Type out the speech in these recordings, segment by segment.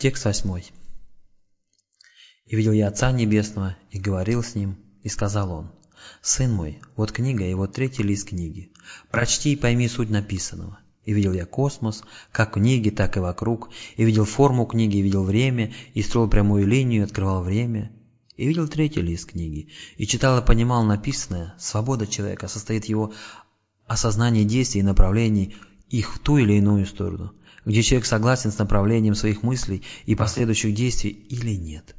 Текст восьмой. «И видел я Отца Небесного, и говорил с Ним, и сказал Он, «Сын мой, вот книга и вот третий лист книги. Прочти и пойми суть написанного. И видел я космос, как в книге, так и вокруг, и видел форму книги, и видел время, и строил прямую линию, и открывал время. И видел третий лист книги, и читал и понимал написанное. Свобода человека состоит в его осознании действий и направлений их в ту или иную сторону, где человек согласен с направлением своих мыслей и последующих действий или нет.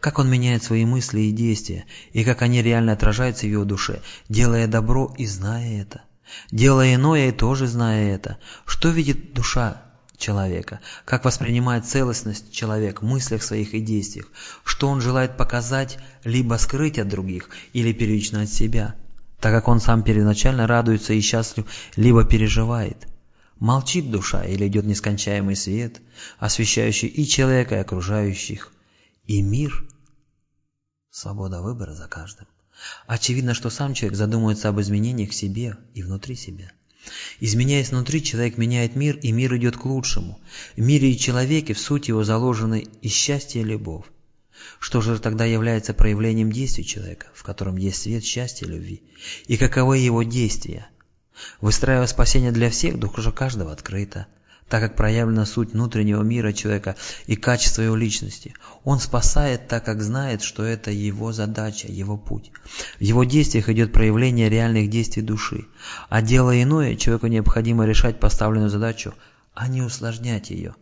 Как он меняет свои мысли и действия, и как они реально отражаются в его душе, делая добро и зная это. Делая иное и тоже зная это. Что видит душа человека? Как воспринимает целостность человек в мыслях своих и действиях? Что он желает показать, либо скрыть от других, или первично от себя? Так как он сам первоначально радуется и счастлив, либо переживает. Молчит душа или идет нескончаемый свет, освещающий и человека, и окружающих, и мир. Свобода выбора за каждым. Очевидно, что сам человек задумывается об изменениях в себе и внутри себя. Изменяясь внутри, человек меняет мир, и мир идет к лучшему. В мире и человеке в суть его заложены и счастье, и любовь. Что же тогда является проявлением действий человека, в котором есть свет счастья, любви? И каковы его действия? Выстраивая спасение для всех, душа каждого открыта так как проявлена суть внутреннего мира человека и качество его личности. Он спасает, так как знает, что это его задача, его путь. В его действиях идет проявление реальных действий души. А делая иное, человеку необходимо решать поставленную задачу, а не усложнять ее.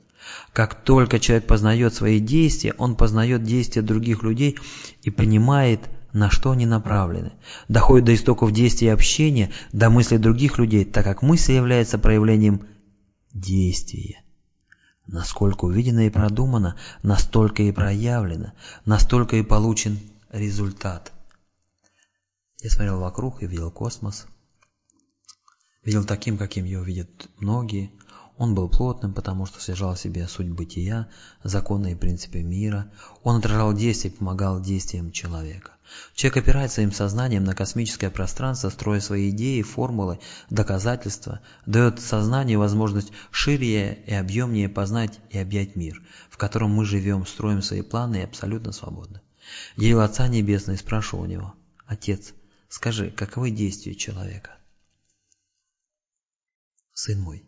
Как только человек познает свои действия, он познает действия других людей и понимает, на что они направлены. Доходит до истоков действий общения, до мыслей других людей, так как мысль является проявлением действие. Насколько увидено и продумано, настолько и проявлено, настолько и получен результат. Я смотрел вокруг и видел космос. Видел таким, каким его видят многие. Он был плотным, потому что содержал в себе суть бытия, законы и принципы мира. Он отражал действия и помогал действиям человека. Человек опирается своим сознанием на космическое пространство, строя свои идеи, формулы, доказательства, дает сознанию возможность шире и объемнее познать и объять мир, в котором мы живем, строим свои планы и абсолютно свободны. Ел Отца Небесный спрашивал у него, «Отец, скажи, каковы действия человека?» Сын мой,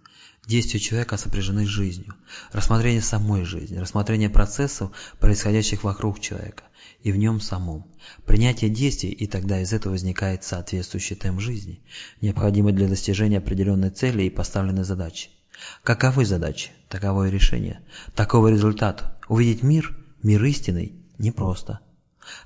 Действия человека сопряжены с жизнью. Рассмотрение самой жизни, рассмотрение процессов, происходящих вокруг человека и в нем самом. Принятие действий, и тогда из этого возникает соответствующий темп жизни, необходимый для достижения определенной цели и поставленной задачи. Каковы задачи? Таково и решение. Такого результат. Увидеть мир, мир истинный, непросто.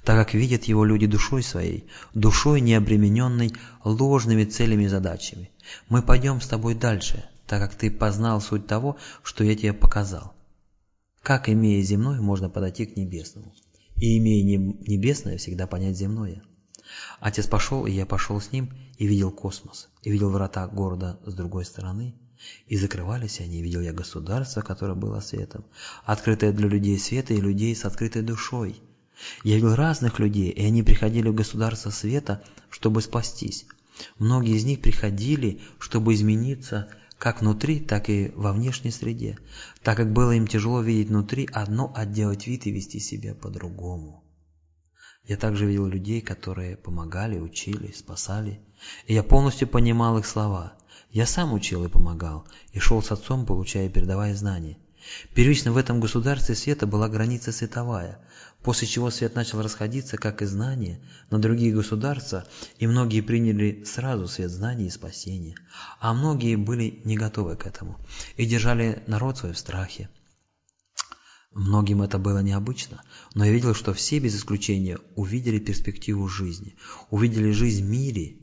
Так как видят его люди душой своей, душой не обремененной ложными целями и задачами. Мы пойдем с тобой дальше, так как ты познал суть того, что я тебе показал. Как, имея земное, можно подойти к небесному? И, имея небесное, всегда понять земное. Отец пошел, и я пошел с ним, и видел космос, и видел врата города с другой стороны, и закрывались они, и видел я государство, которое было светом, открытое для людей света и людей с открытой душой. Я видел разных людей, и они приходили в государство света, чтобы спастись. Многие из них приходили, чтобы измениться как внутри, так и во внешней среде, так как было им тяжело видеть внутри одно, а делать вид и вести себя по-другому. Я также видел людей, которые помогали, учили, спасали, и я полностью понимал их слова. Я сам учил и помогал, и шел с отцом, получая и передавая знания. Первично в этом государстве света была граница световая, после чего свет начал расходиться, как и знания, на другие государства, и многие приняли сразу свет знаний и спасения, а многие были не готовы к этому и держали народ свой в страхе. Многим это было необычно, но я видел, что все без исключения увидели перспективу жизни, увидели жизнь в мире.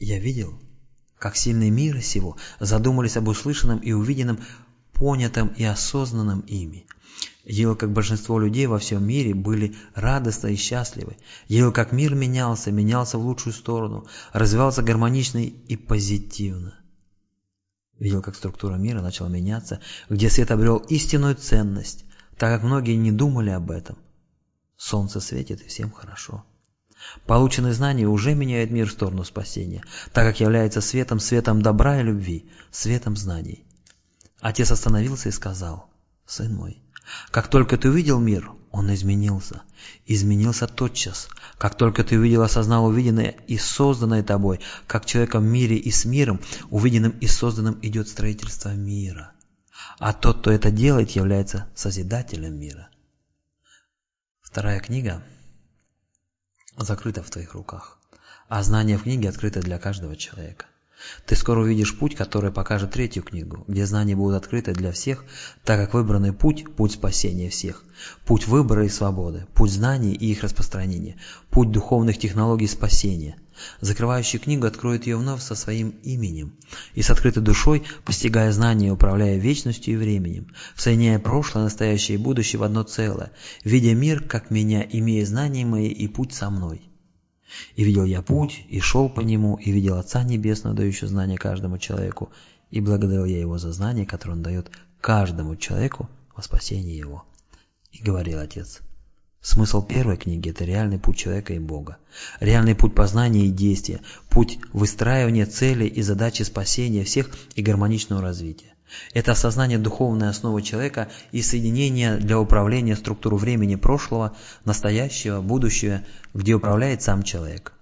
Я видел, как сильные мира сего задумались об услышанном и увиденном понятым и осознанным ими. Ел, как большинство людей во всем мире, были радостны и счастливы. Ел, как мир менялся, менялся в лучшую сторону, развивался гармонично и позитивно. Видел, как структура мира начала меняться, где свет обрел истинную ценность, так как многие не думали об этом. Солнце светит, и всем хорошо. Полученные знания уже меняют мир в сторону спасения, так как является светом, светом добра и любви, светом знаний. Отец остановился и сказал, «Сын мой, Как только ты увидел мир, он изменился. Изменился тотчас. Как только ты увидел, осознал увиденное и созданное тобой, как человеком в мире и с миром, увиденным и созданным идет строительство мира. А тот, кто это делает, является созидателем мира. Вторая книга закрыта в твоих руках, а знание в книге открыто для каждого человека. Ты скоро увидишь путь, который покажет третью книгу, где знания будут открыты для всех, так как выбранный путь – путь спасения всех, путь выбора и свободы, путь знаний и их распространения, путь духовных технологий спасения. Закрывающий книгу откроет ее вновь со своим именем и с открытой душой, постигая знания, управляя вечностью и временем, соединяя прошлое, настоящее и будущее в одно целое, видя мир, как меня, имея знания мои и путь со мной. И видел я путь, и шел по нему, и видел Отца Небесного, дающего знание каждому человеку, и благодарил я Его за знание, которое Он дает каждому человеку во спасение его. И говорил Отец, смысл первой книги – это реальный путь человека и Бога, реальный путь познания и действия, путь выстраивания целей и задачи спасения всех и гармоничного развития. Это осознание духовной основы человека и соединение для управления структуру времени прошлого, настоящего, будущего, где управляет сам человек.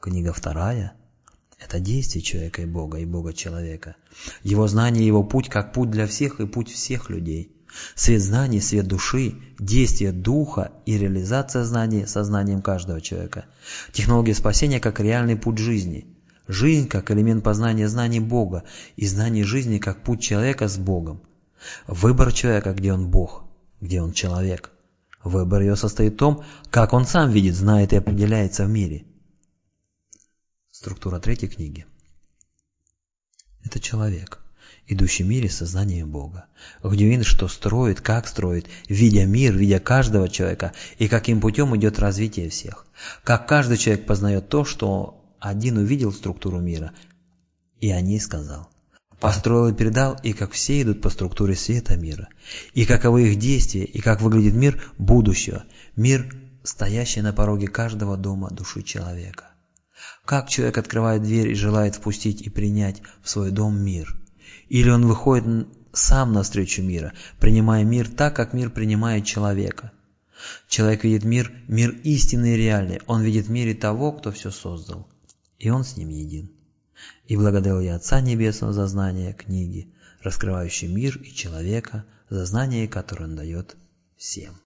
Книга вторая – это действие человека и Бога, и Бога человека. Его знание, его путь как путь для всех и путь всех людей. Свет знаний, свет души, действие духа и реализация знаний сознанием каждого человека. Технология спасения как реальный путь жизни – Жизнь как элемент познания знаний Бога и знаний жизни как путь человека с Богом. Выбор человека, где он Бог, где он человек. Выбор ее состоит в том, как он сам видит, знает и определяется в мире. Структура третьей книги. Это человек, идущий в мире сознания Бога, где видит, что строит, как строит, видя мир, видя каждого человека, и каким путем идет развитие всех. Как каждый человек познает то, что один увидел структуру мира, и о ней сказал. Построил и передал, и как все идут по структуре света мира, и каковы их действия, и как выглядит мир будущего, мир, стоящий на пороге каждого дома души человека. Как человек открывает дверь и желает впустить и принять в свой дом мир? Или он выходит сам навстречу мира, принимая мир так, как мир принимает человека? Человек видит мир, мир истинный и реальный, он видит в мире того, кто все создал и он с ним един. И благодарил я Отца Небесного за знание книги, раскрывающей мир и человека, за знание, которое он дает всем.